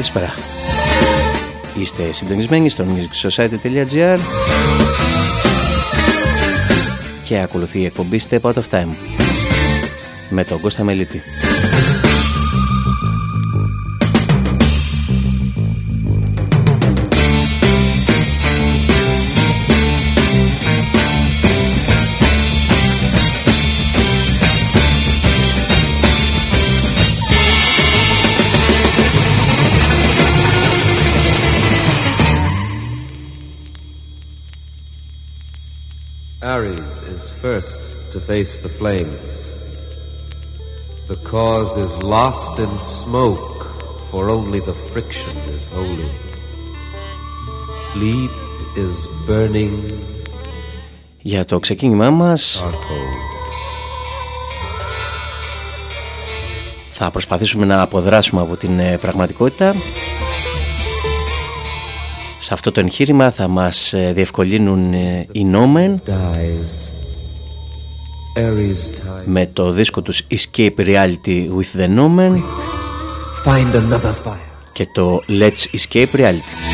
Καλησπέρα. Είστε συντονισμένοι στο musicsociety.gr και ακολουθεί η εκπομπή Step Out of Time με τον Κώστα Μελίτη. Ares is first to face the flames. The cause is lost in smoke, for only the friction is holy. Sleep is burning Για το ξεκίνημά μας charcoal. θα προσπαθήσουμε να αποδράσουμε από την ε, πραγματικότητα. Σε αυτό το εγχείρημα θα μας ε, διευκολύνουν ε, οι Νόμεν Dies. Ares time. με το δίσκο τους Escape Reality with the Nomen Find another fire. και το Let's Escape Reality.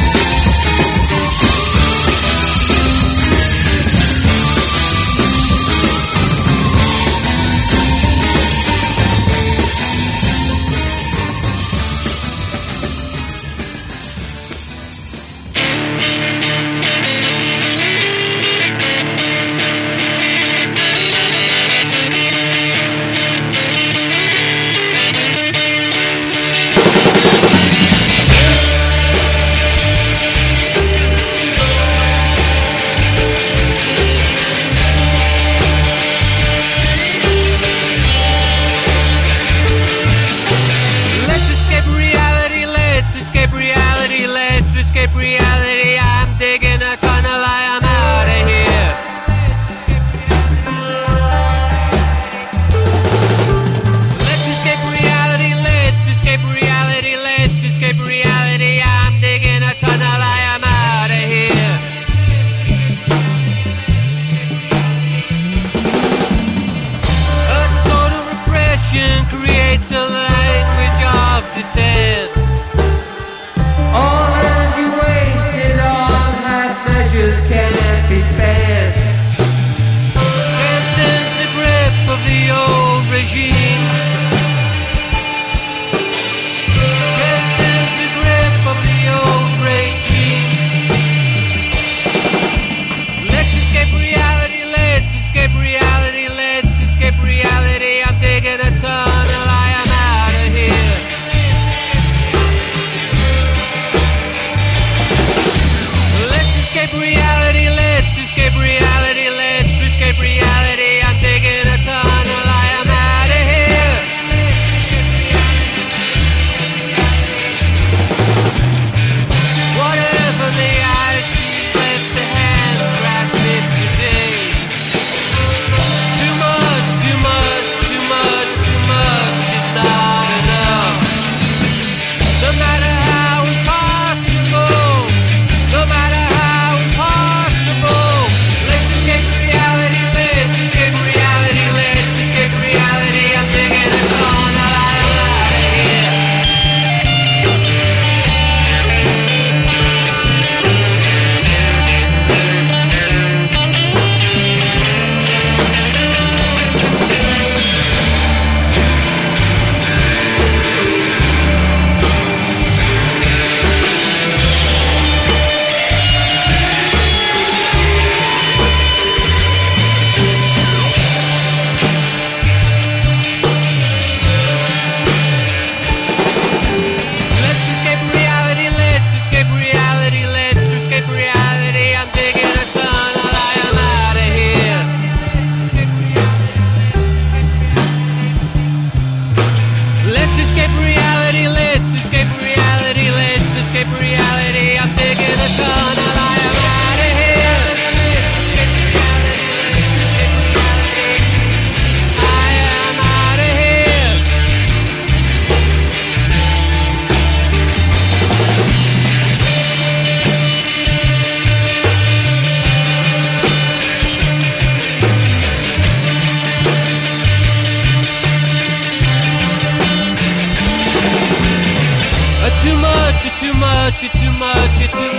much, too much, too much.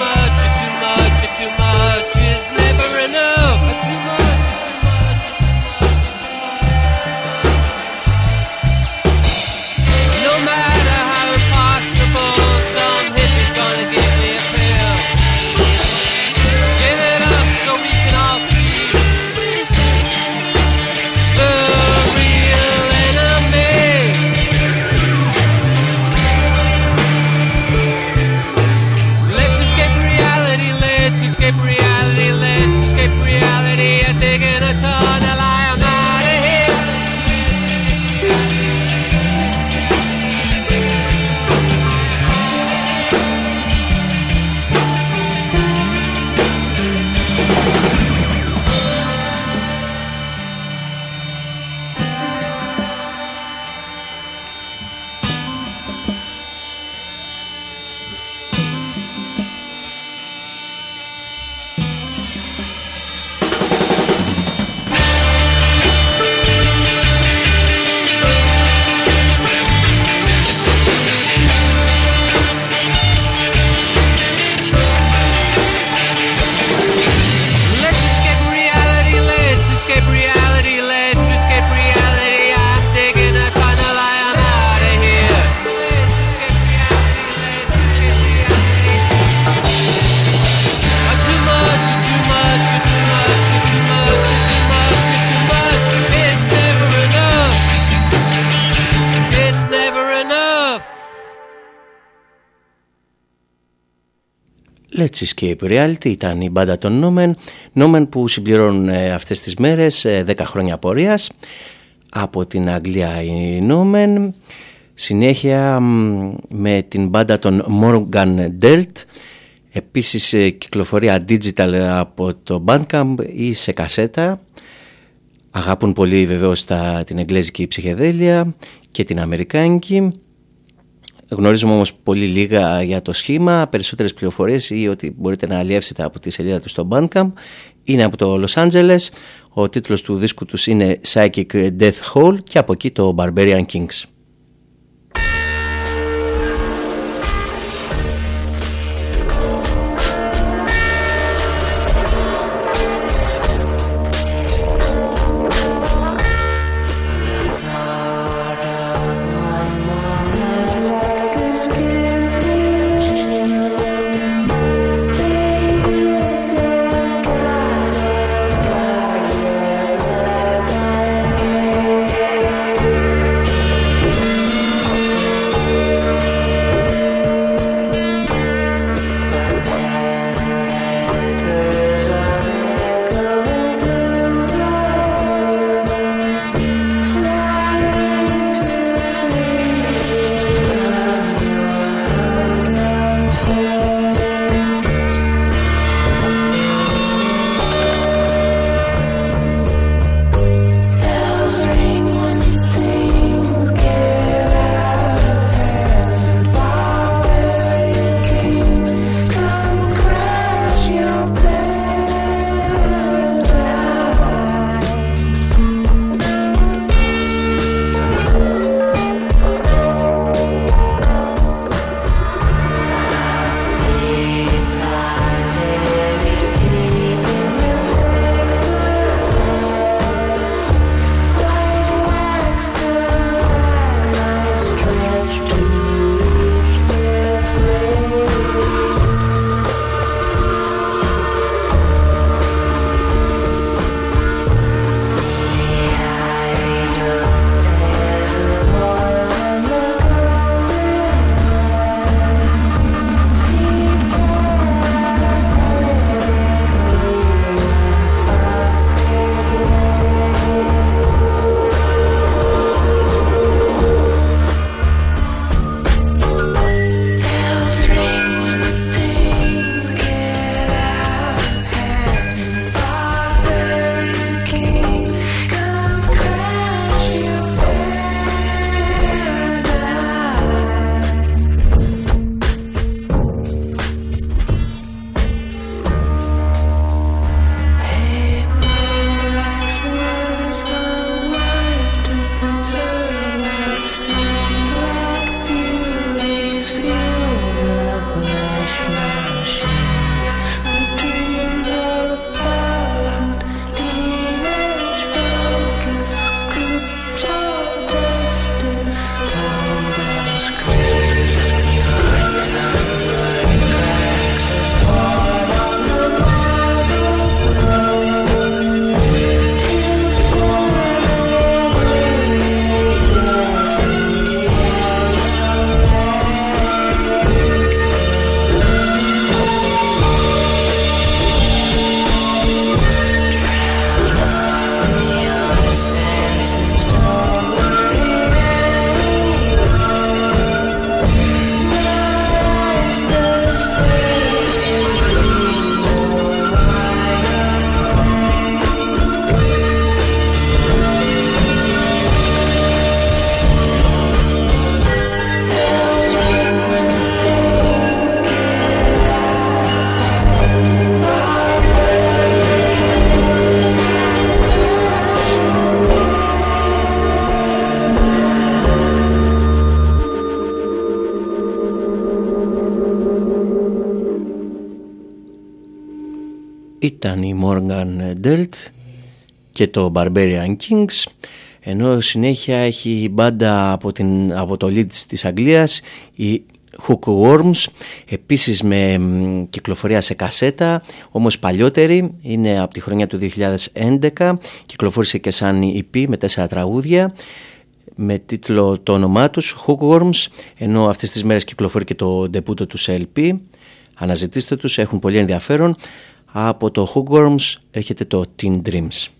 Let's Escape Reality ήταν η μπάντα των Νόμεν Νόμεν που συμπληρώνουν ε, αυτές τις μέρες 10 ε, χρόνια πορείας από την Αγγλία η Νόμεν συνέχεια με την μπάντα των Morgan Delt. Επίσης ε, κυκλοφορία digital από το Bandcamp ή σε κασέτα. Αγάπουν πολύ βεβαίως τα, την εγγλέζικη ψυχεδέλεια και την αμερικάνικη Γνωρίζουμε όμως πολύ λίγα για το σχήμα, περισσότερες πληροφορίες ή ότι μπορείτε να αλλιεύσετε από τη σελίδα του στο Bandcamp. Είναι από το Los Angeles, ο τίτλος του δίσκου τους είναι Psychic Death Hole και από εκεί το Barbarian Kings. Και το Barbarian Kings ενώ συνέχεια έχει η μπάντα από, την, από το Leeds της Αγγλίας η Hookworms επίσης με κυκλοφορία σε κασέτα όμως παλιότερη είναι από τη χρονιά του 2011 κυκλοφόρησε και σαν EP με τέσσερα τραγούδια με τίτλο το όνομά τους Hookworms ενώ αυτές τις μέρες κυκλοφορεί και το ντεπούτο τους σε LP αναζητήστε τους έχουν πολύ ενδιαφέρον. Από το Hookworms έρχεται το Teen Dreams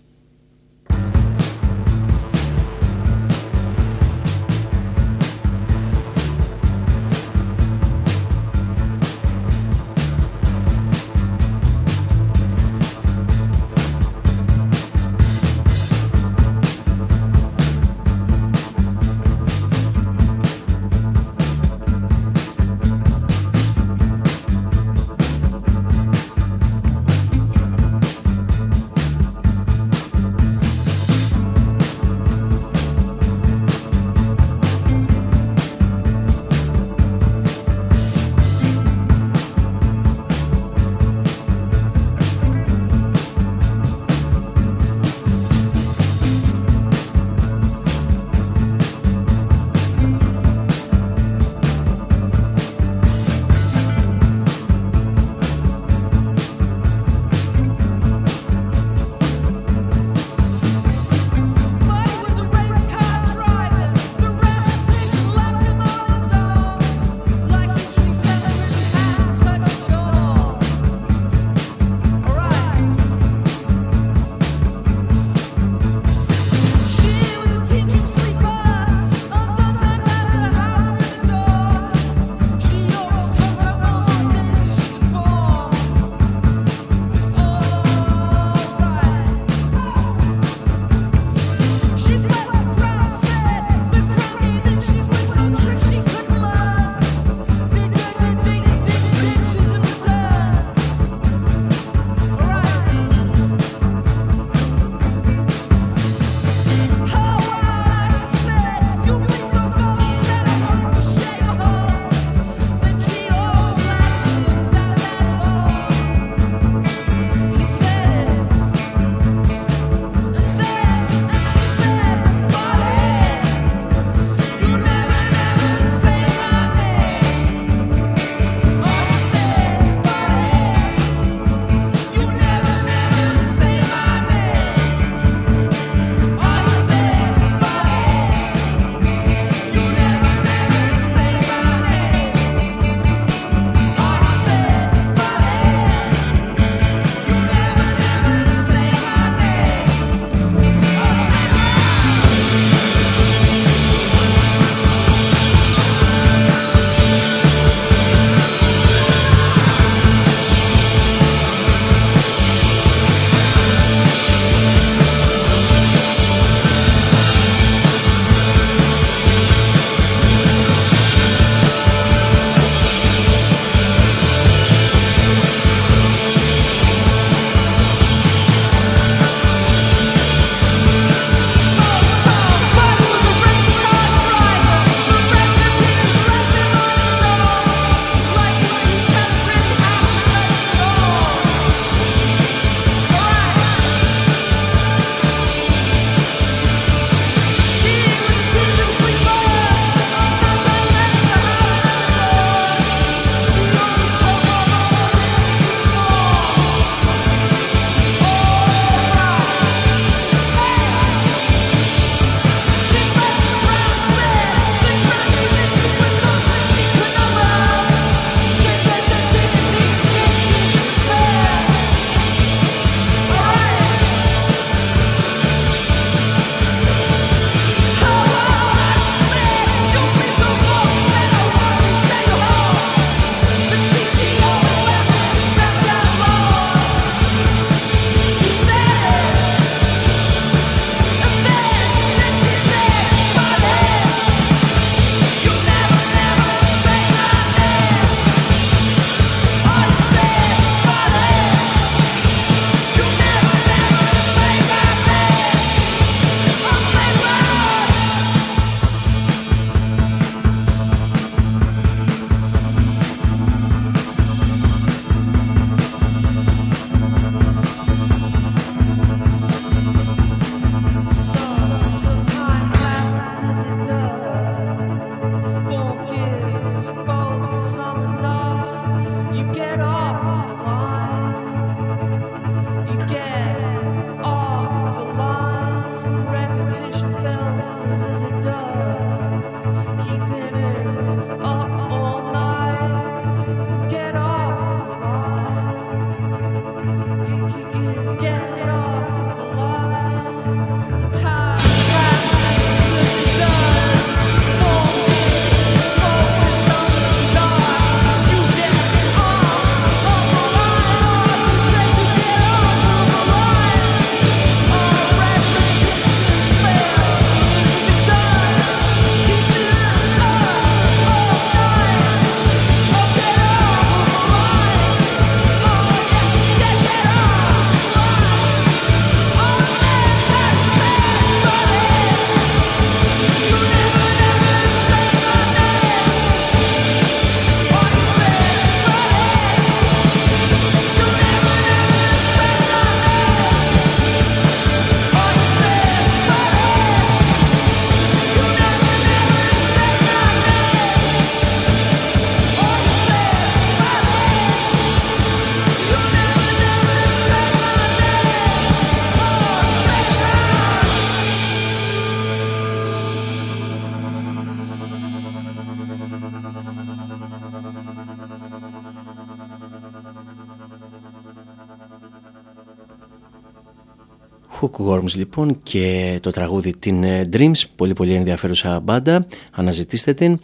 Hookworms λοιπόν και το τραγούδι την ε, Dreams, πολύ πολύ ενδιαφέρουσα μπάντα, αναζητήστε την.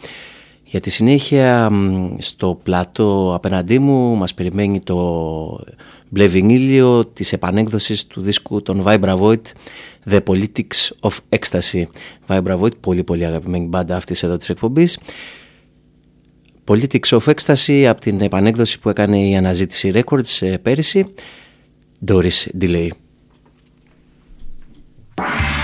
Για τη συνέχεια στο πλάτο απέναντί μου μας περιμένει το μπλε βινίλιο της επανέκδοσης του δίσκου των Vibra Void The Politics of Ecstasy. Vibra Void, πολύ πολύ αγαπημένη μπάντα αυτής εδώ της εκπομπής. Politics of Ecstasy από την επανέκδοση που έκανε η αναζήτηση Records ε, πέρυσι. Doris Delay. Bye.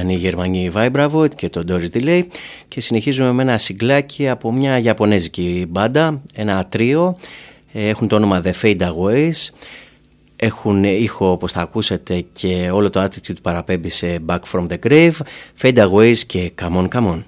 Ήταν η Γερμανή Vibravo και το Doris Delay. Και συνεχίζουμε με ένα συγκλάκι από μια Ιαπωνέζικη μπάντα, ένα τρίο, έχουν το όνομα The Fade Aways, έχουν ήχο όπως θα ακούσετε και όλο το attitude παραπέμπει σε Back From The Grave, Fade Aways και Come On Come On.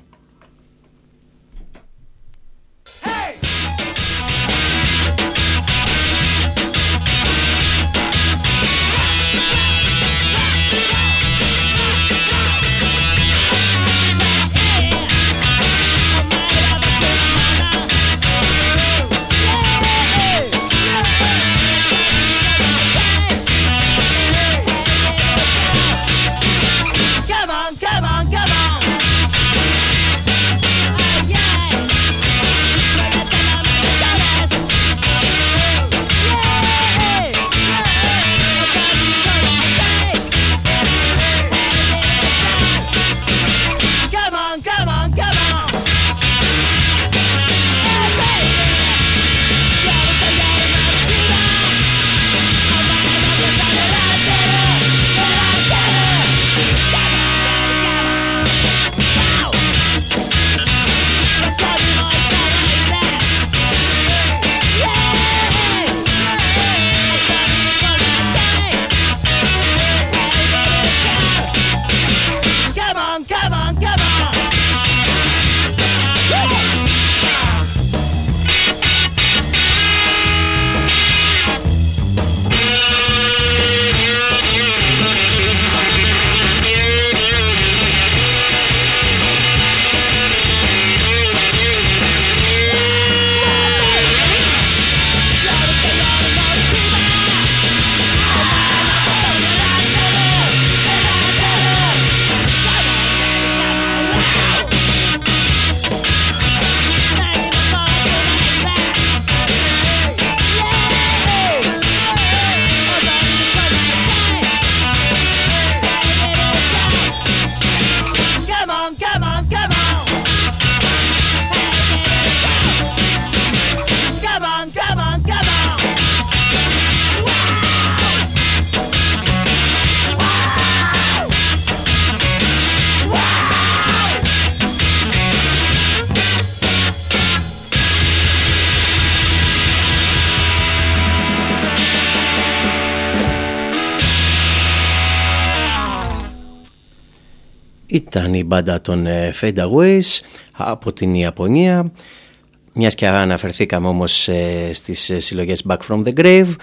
Ήταν η μπάντα των ε, Fadeaways από την Ιαπωνία. Μιας και αναφερθήκαμε όμως ε, στις ε, συλλογές Back From The Grave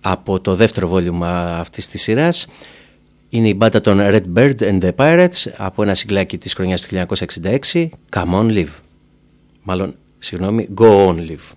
από το δεύτερο βόλιουμα αυτής της σειράς. Είναι η μπάντα των Red Bird and the Pirates από ένα συγκλάκι της χρονιάς του 1966 Come On Live. Μάλλον συγγνώμη Go On Live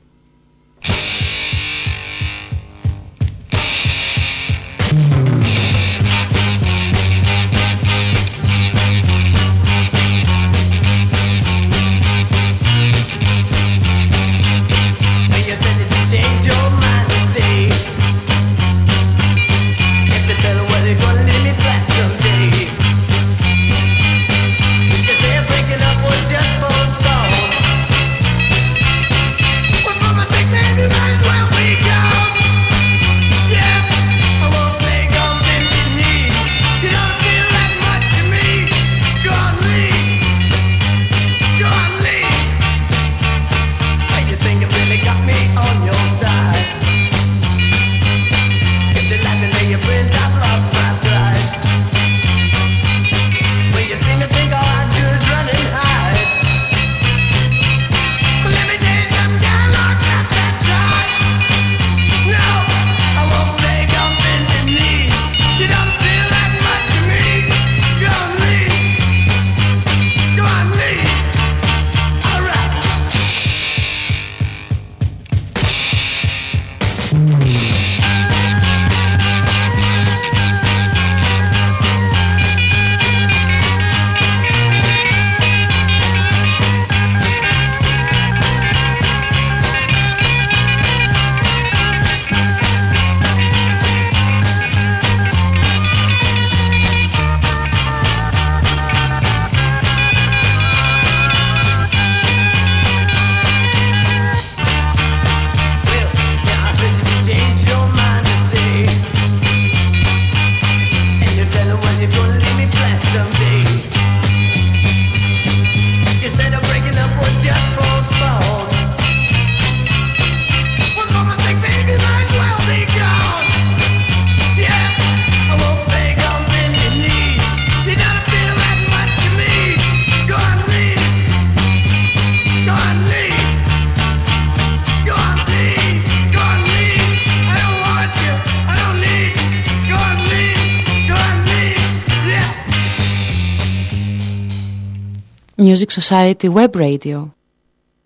Society Web Radio.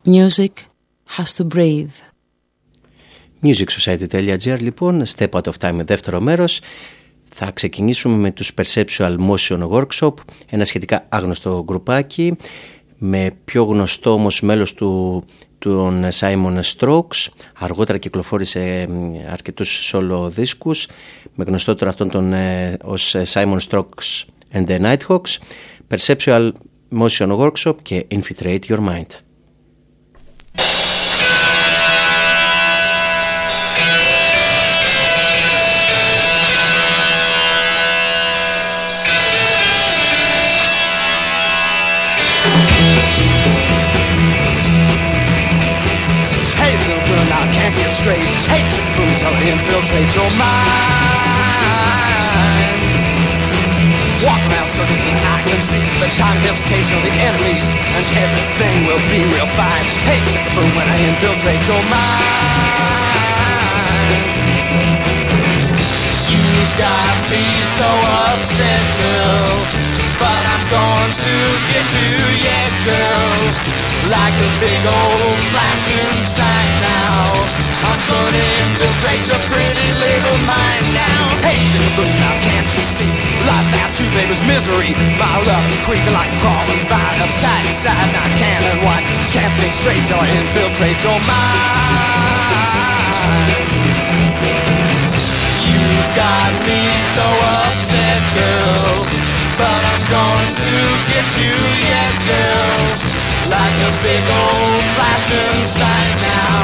Music has to breathe. MusicSociety.gr λοιπόν, Step Out of Time, δεύτερο μέρος. Θα ξεκινήσουμε με τους Perceptual Motion Workshop, ένα σχετικά άγνωστο γκρουπάκι, με πιο γνωστό όμως μέλος του τον Simon Strokes αργότερα κυκλοφόρησε αρκετούς solo δίσκους με γνωστότερο αυτόν τον ε, ως Simon Strokes and the Nighthawks Perceptual Motion Workshop και Infiltrate Your Mind. Hey, little girl, now I can't get straight. Hey, chick boom, tell her infiltrate your mind. Circles and I can see the time hesitation of the enemies, and everything will be real fine. Hey, check the when I infiltrate your mind. You got me so upset, get you, yeah, girl, like a big old flashing sign now. I'm gonna infiltrate your pretty little mind now. Hey, boom, now can't you see? Life without you, baby's misery. My love's creeping like a crawling vine. I'm tight inside, not can and why. Can't think straight I infiltrate your mind. You got me so upset, girl. But I'm going to get you, yeah, girl. Like a big old flashing sign now.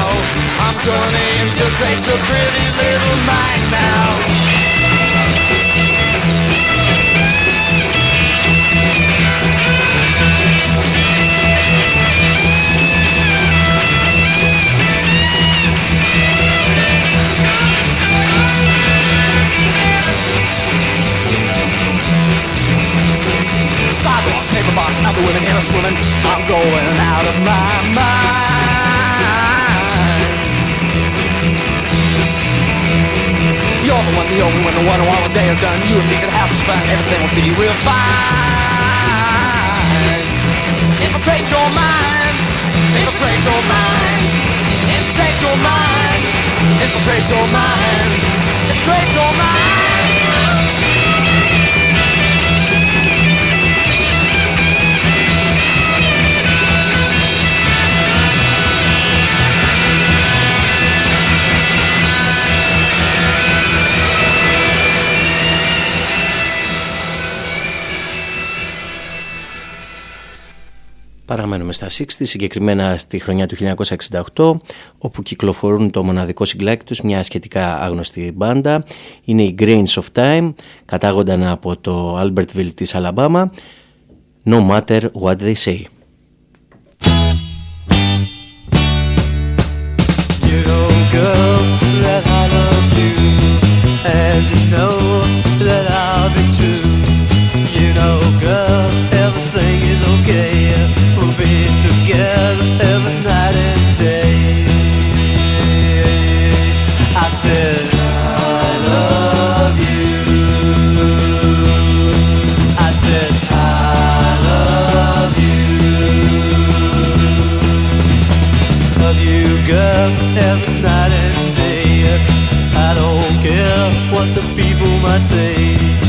I'm gonna infiltrate your pretty little mind now. Paper box, other women here are swimming. I'm going out of my mind. You're the one, the only one, the one who all the day is done. You and me could have some fun, everything will be real fine. Infiltrate your mind, infiltrate your mind, infiltrate your mind, infiltrate your mind, infiltrate your mind. Παραμένουμε στα 60, συγκεκριμένα στη χρονιά του 1968, όπου κυκλοφορούν το μοναδικό συγκλάκι τους, μια σχετικά άγνωστη μπάντα. Είναι οι Grains of Time, κατάγονταν από το Albertville της Αλαμπάμα, No matter what they say. You know, girl, that I love you, and you know that I'll be true. You know, girl, night and day. I said, I love you. I said, I love you. Love you, girl, every night and day. I don't care what the people might say.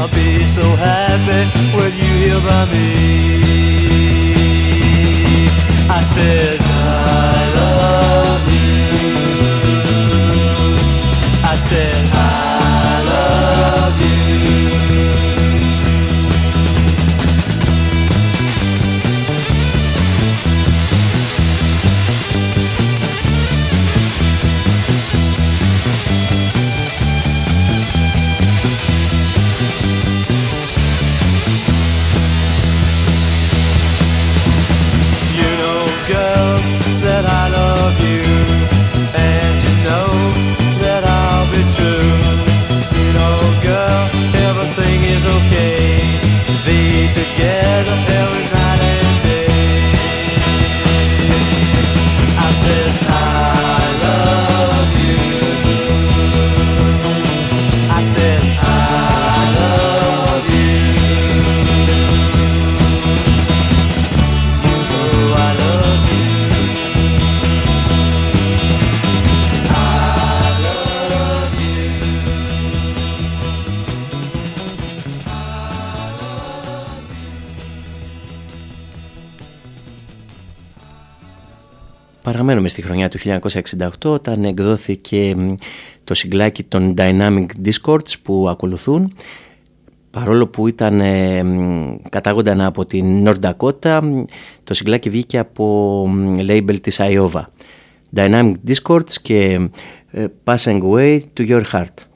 I'll be so happy with you here by me. I said, I love you. I said, I του 1968 όταν εκδόθηκε το συγκλάκι των Dynamic Discords που ακολουθούν. Παρόλο που ήταν, ε, κατάγονταν από την North Dakota το συγκλάκι βγήκε από label της Iowa. Dynamic Discords και ε, Passing Away to Your Heart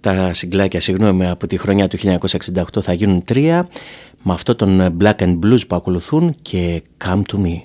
τα συγκλάκια συγγνώμη, από τη χρονιά του 1968 θα γίνουν τρία με αυτό τον Black and Blues που ακολουθούν και Come to Me.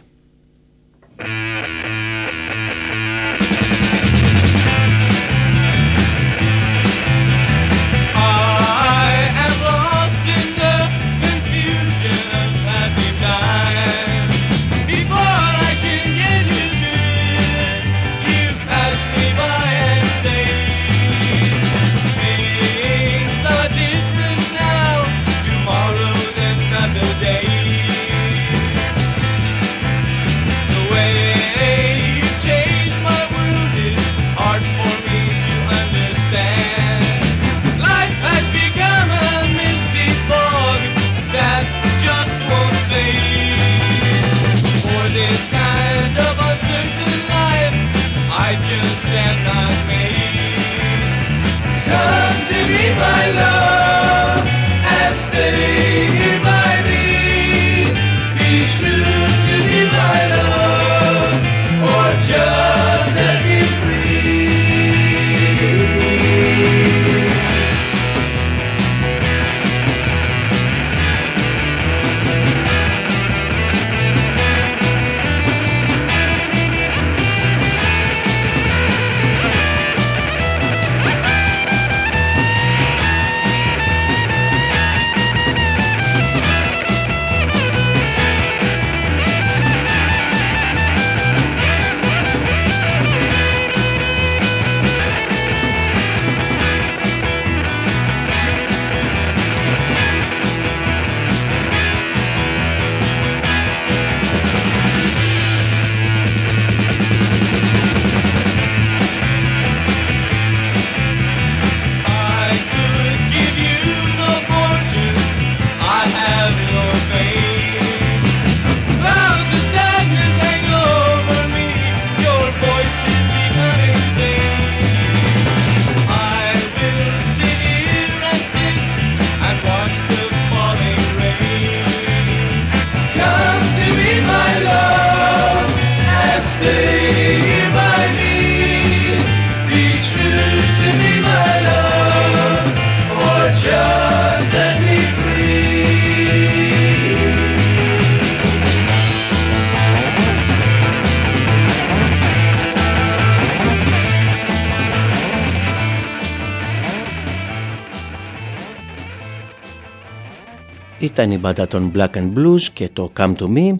Ήταν η μπάντα των Black and Blues και το Come To Me.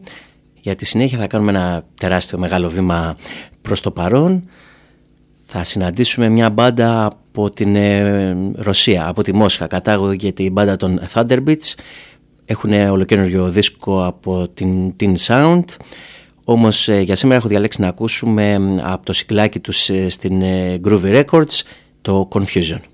Για τη συνέχεια θα κάνουμε ένα τεράστιο μεγάλο βήμα προς το παρόν. Θα συναντήσουμε μια μπάντα από την ε, Ρωσία, από τη Μόσχα. Κατάγωγεται η μπάντα των Thunderbeats. Έχουν ολοκένουργιο δίσκο από την Teen Sound. Όμως ε, για σήμερα έχω διαλέξει να ακούσουμε από το σικλάκι τους ε, στην Groovy Records το Confusion.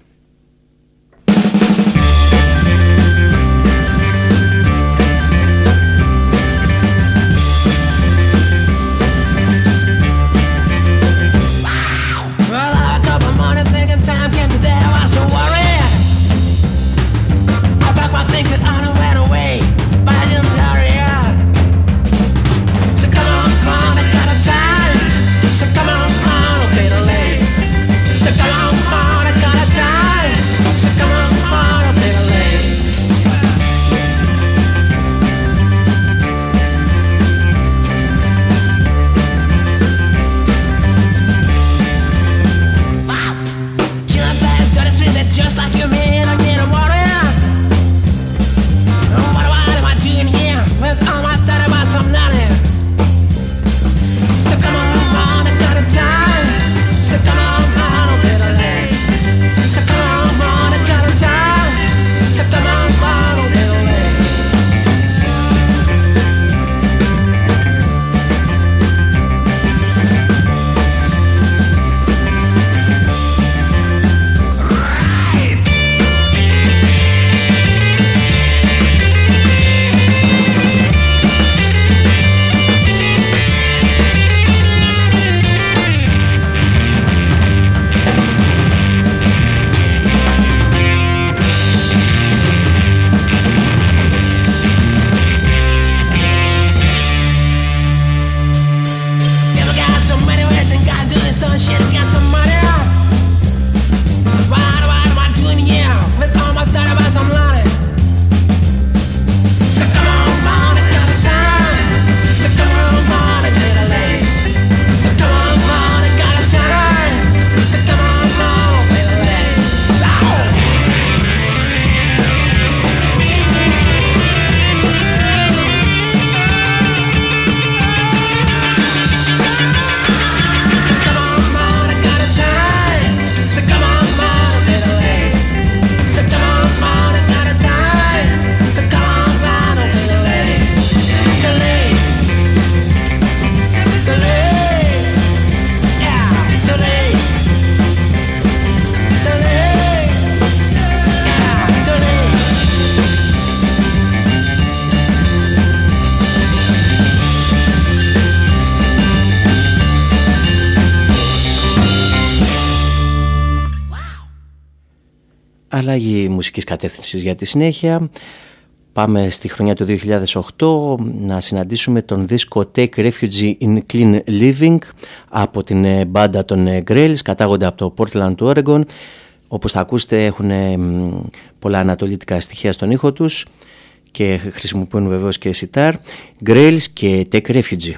Αλλαγή μουσικής κατεύθυνσης για τη συνέχεια. Πάμε στη χρονιά του 2008 να συναντήσουμε τον δίσκο Take Refuge in Clean Living από την ε, μπάντα των ε, Grails, κατάγονται από το Portland του Oregon. Όπως θα ακούσετε έχουν πολλά ανατολίτικα στοιχεία στον ήχο τους και χρησιμοποιούν βεβαίως και σιτάρ. Grails και Take Refuge.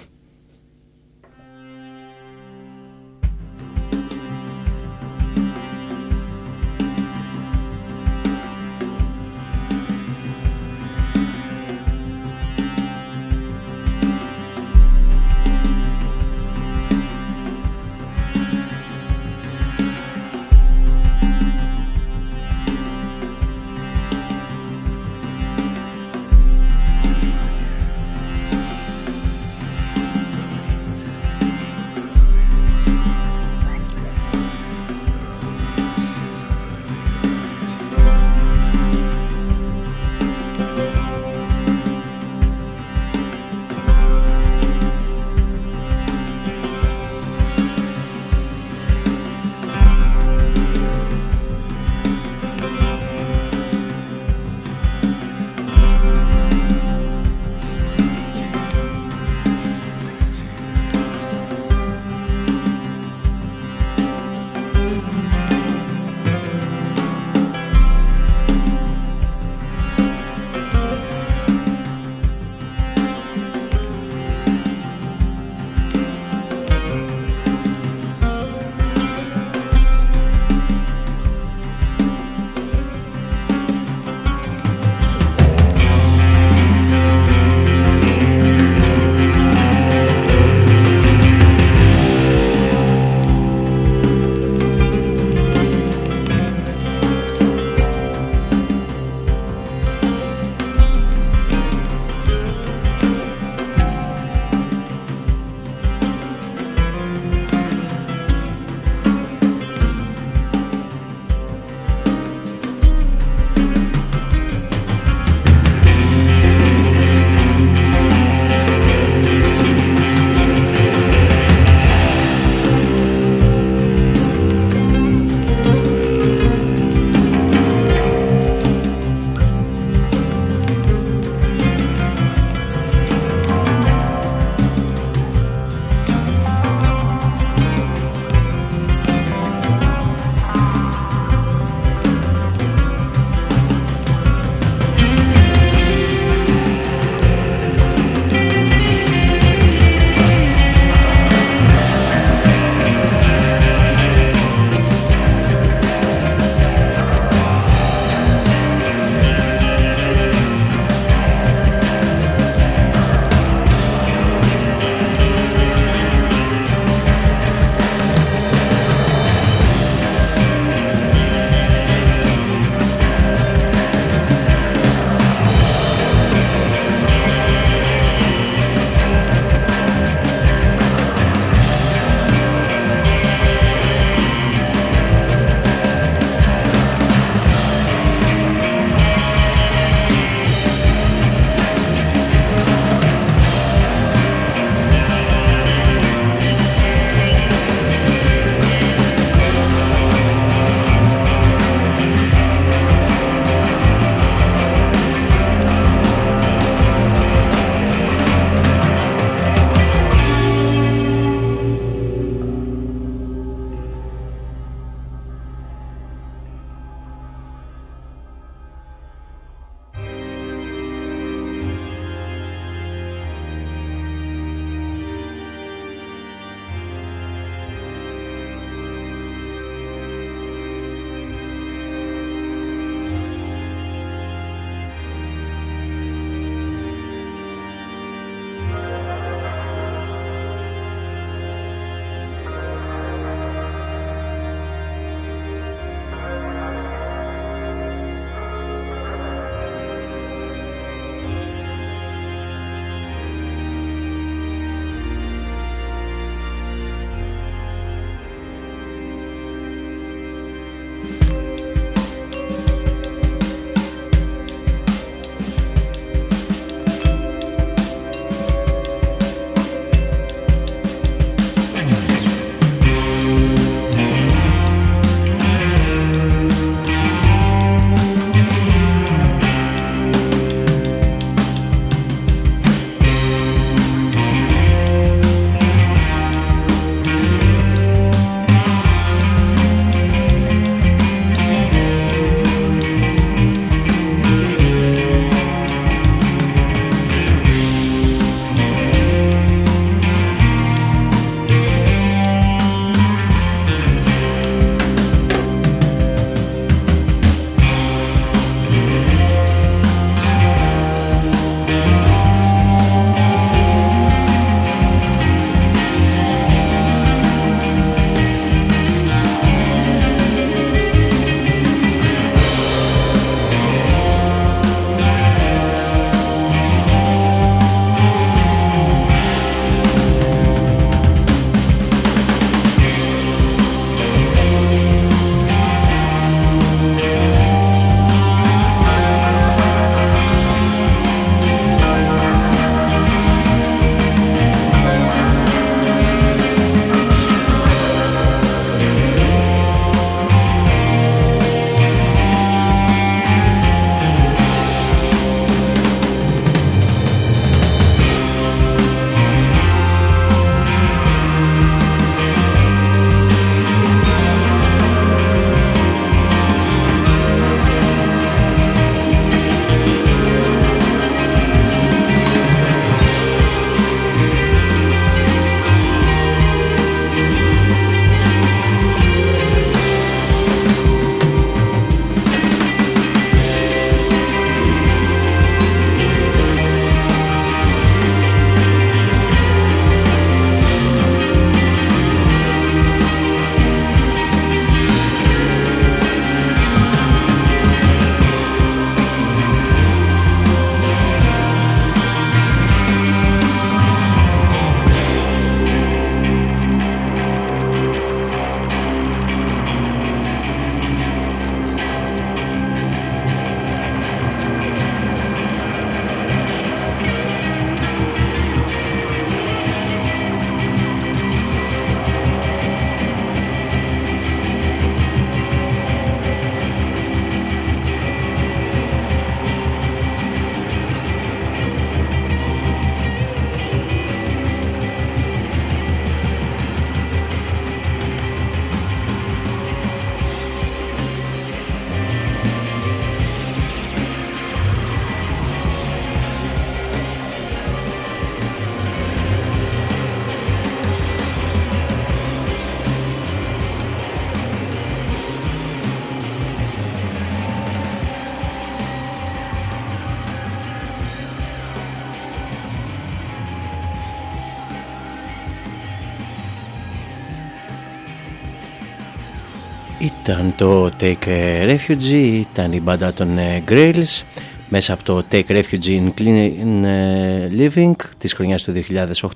Ήταν το Take a Refugee, ήταν η μπάντα των ε, Grails μέσα από το Take Refuge in Clean ε, Living της χρονιάς του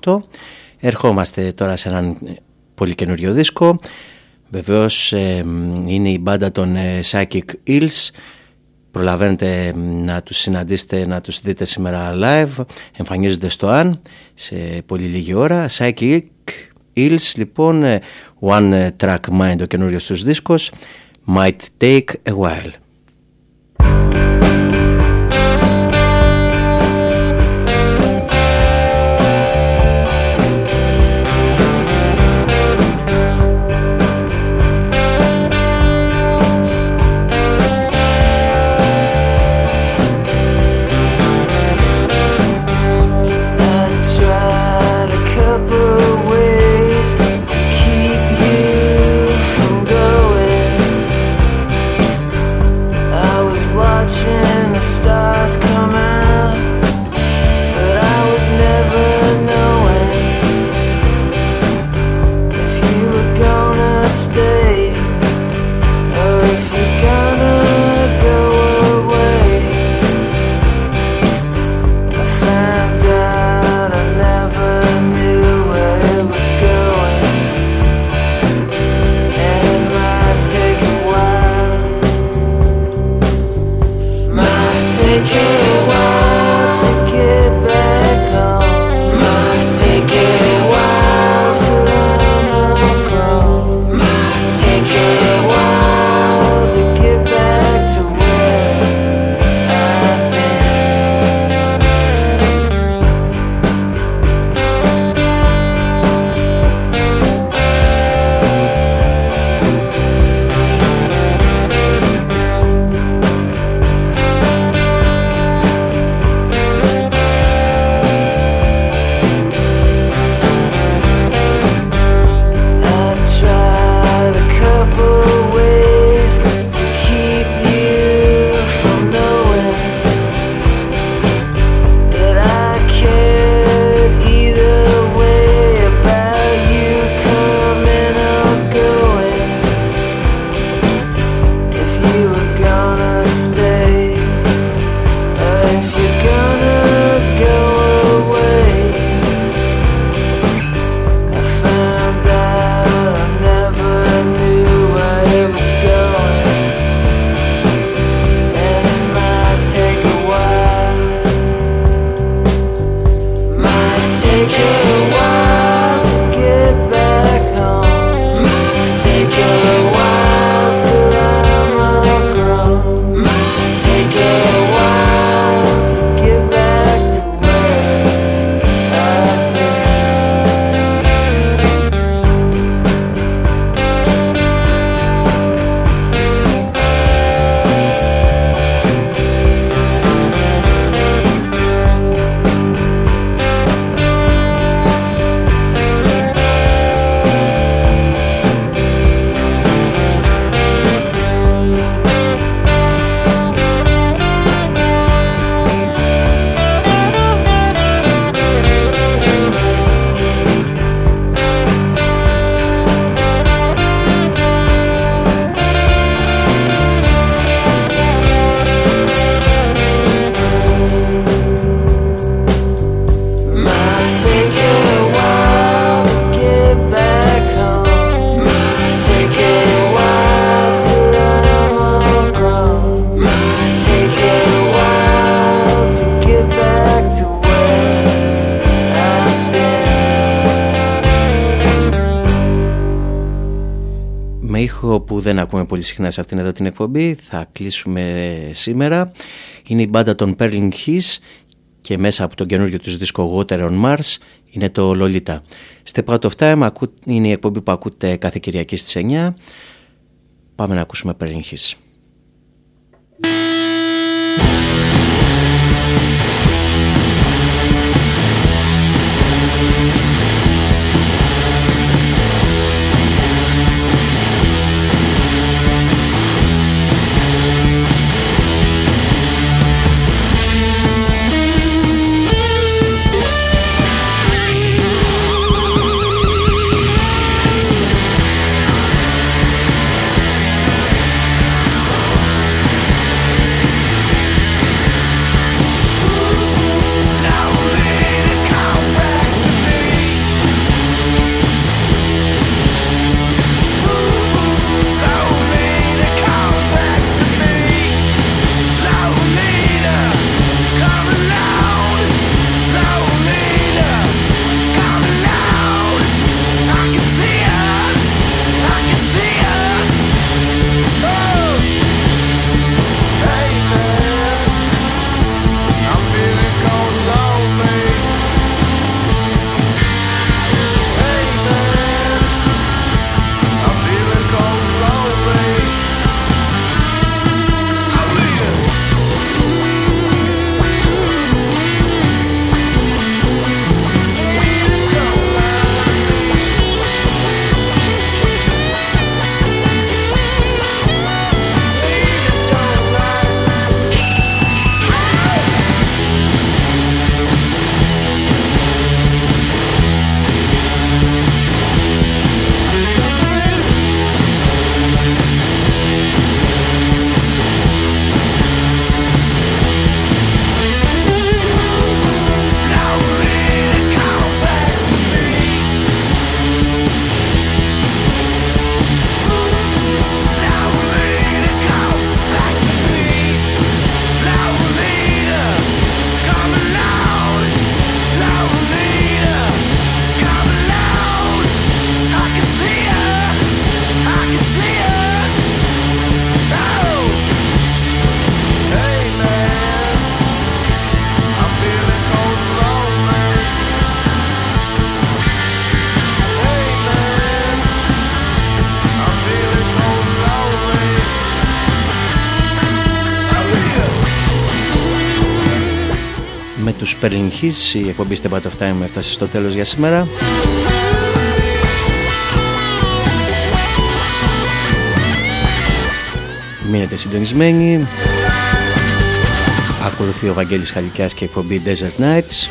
2008. Ερχόμαστε τώρα σε έναν πολύ καινούριο δίσκο. Βεβαίως είναι η μπάντα των Psychic Hills. Προλαβαίνετε να τους συναντήσετε, να τους δείτε σήμερα live. Εμφανίζονται στο Αν σε πολύ λίγη ώρα. Psychic Hills λοιπόν One Track Mind ο καινούριο τους δίσκος Might Take a While πολύ συχνά σε αυτήν εδώ την εκπομπή. Θα κλείσουμε σήμερα. Είναι η μπάντα των Perling His και μέσα από τον καινούργιο τους δίσκο Water on Mars είναι το Lolita Step Out of Time είναι η εκπομπή που ακούτε κάθε Κυριακή στις 9 πάμε να ακούσουμε Perling His τους Perlin His η εκπομπή Step Out of Time έφτασε στο τέλος για σήμερα. Μείνετε συντονισμένοι. Ακολουθεί ο Βαγγέλης Χαλικιάς και εκπομπή Desert Nights